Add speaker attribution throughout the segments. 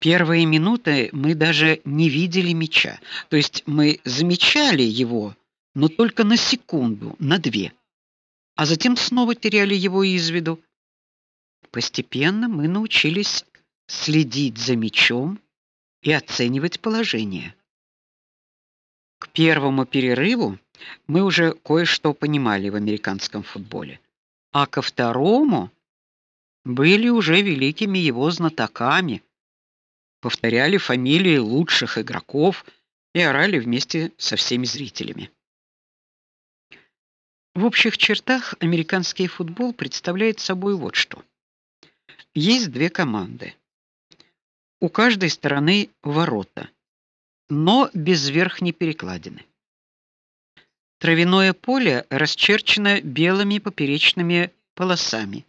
Speaker 1: Первые минуты мы даже не видели мяча. То есть мы замечали его, но только на секунду, на две. А затем снова теряли его из виду. Постепенно мы научились следить за мячом и оценивать положение. К первому перерыву мы уже кое-что понимали в американском футболе, а ко второму были уже великими его знатоками повторяли фамилии лучших игроков и орали вместе со всеми зрителями. В общих чертах американский футбол представляет собой вот что. Есть две команды. У каждой стороны ворота, но без верхней перекладины. Травяное поле расчерчено белыми поперечными полосами.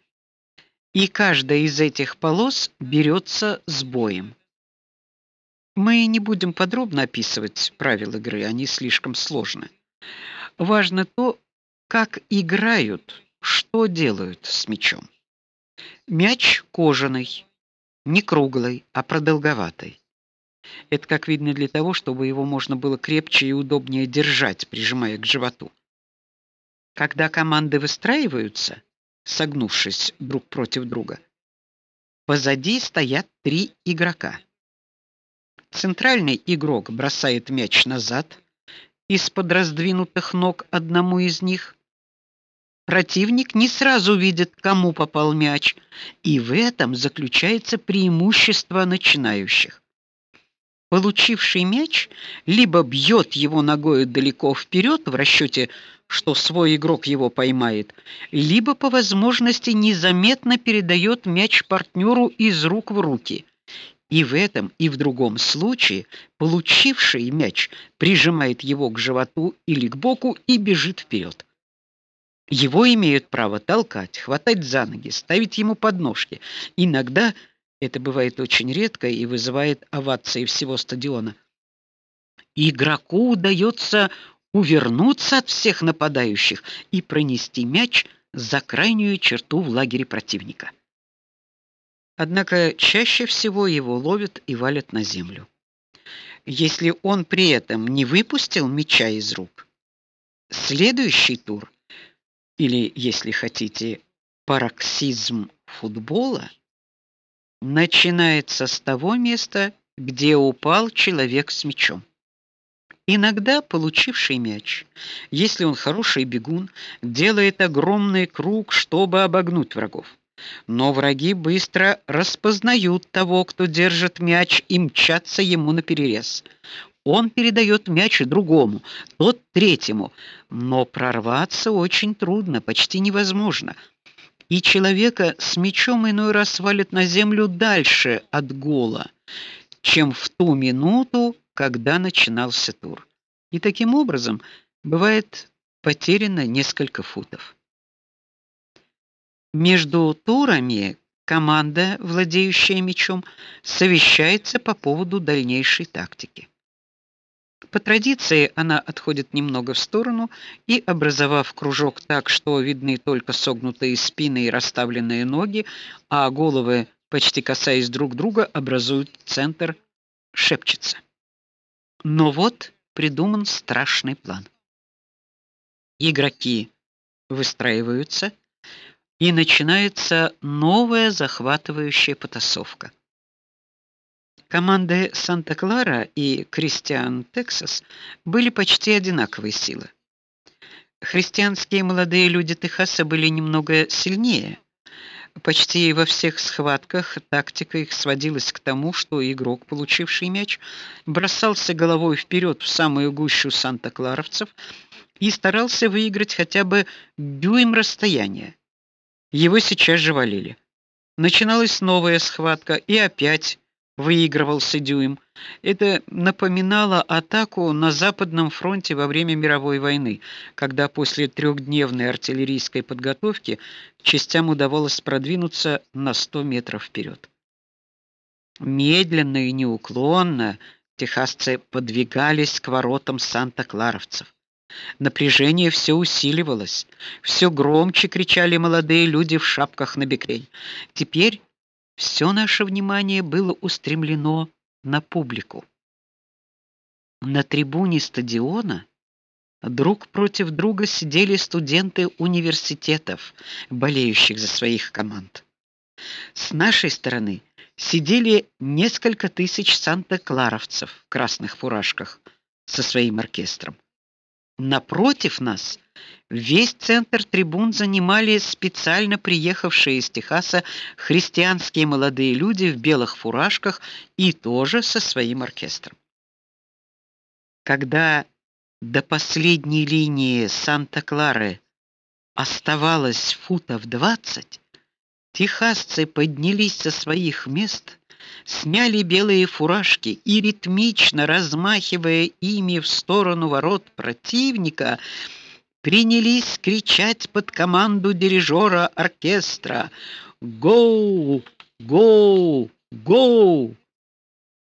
Speaker 1: И каждая из этих полос берется с боем. Мы не будем подробно описывать правила игры, они слишком сложны. Важно то, как играют, что делают с мячом. Мяч кожаный, не круглый, а продолговатый. Это, как видно, для того, чтобы его можно было крепче и удобнее держать, прижимая к животу. Когда команды выстраиваются, согнувшись друг против друга, позади стоят три игрока. Центральный игрок бросает мяч назад из-под раздвинутых ног одному из них. Противник не сразу видит, кому попал мяч, и в этом заключается преимущество начинающих. Получивший мяч либо бьет его ногой далеко вперед в расчете, что свой игрок его поймает, либо по возможности незаметно передает мяч партнеру из рук в руки. И в этом, и в другом случае получивший мяч прижимает его к животу или к боку и бежит вперед. Его имеют право толкать, хватать за ноги, ставить ему подножки. Иногда это бывает очень редко и вызывает овации всего стадиона. Игроку удается увернуться от всех нападающих и пронести мяч за крайнюю черту в лагере противника. Однако чаще всего его ловят и валят на землю. Если он при этом не выпустил мяча из рук, следующий тур или, если хотите, пароксизм футбола начинается с того места, где упал человек с мячом. Иногда получивший мяч, если он хороший бегун, делает огромный круг, чтобы обогнуть врагов. Но враги быстро распознают того, кто держит мяч, и мчатся ему наперерез. Он передает мяч другому, тот третьему, но прорваться очень трудно, почти невозможно. И человека с мячом иной раз валит на землю дальше от гола, чем в ту минуту, когда начинался тур. И таким образом бывает потеряно несколько футов. Между турами команда, владеющая мячом, совещается по поводу дальнейшей тактики. По традиции она отходит немного в сторону и, образовав кружок так, что видны только согнутые спины и расставленные ноги, а головы, почти касаясь друг друга, образуют центр, шепчется. Но вот придуман страшный план. Игроки выстраиваются, и начинается новая захватывающая потасовка. Команды Санта-Клара и Кристиан Тексас были почти одинаковой силы. Христианские молодые люди Техаса были немного сильнее. Почти во всех схватках тактика их сводилась к тому, что игрок, получивший мяч, бросался головой вперед в самую гущу санта-кларовцев и старался выиграть хотя бы дюйм расстояния. Его сейчас же валили. Начиналась новая схватка, и опять выигрывался Дюйм. Это напоминало атаку на западном фронте во время мировой войны, когда после трехдневной артиллерийской подготовки частям удавалось продвинуться на 100 метров вперед. Медленно и неуклонно техасцы подвигались к воротам Санта-Кларовцев. Напряжение все усиливалось. Все громче кричали молодые люди в шапках на бекрень. Теперь все наше внимание было устремлено на публику. На трибуне стадиона друг против друга сидели студенты университетов, болеющих за своих команд. С нашей стороны сидели несколько тысяч санта-кларовцев в красных фуражках со своим оркестром. Напротив нас весь центр трибун занимали специально приехавшие из Техаса христианские молодые люди в белых фуражках и тоже со своим оркестром. Когда до последней линии Санта-Клары оставалось футов двадцать, техасцы поднялись со своих мест сняли белые фуражки и ритмично размахивая ими в сторону ворот противника, принялись кричать под команду дирижера оркестра: "Гоу! Гоу! Гоу!"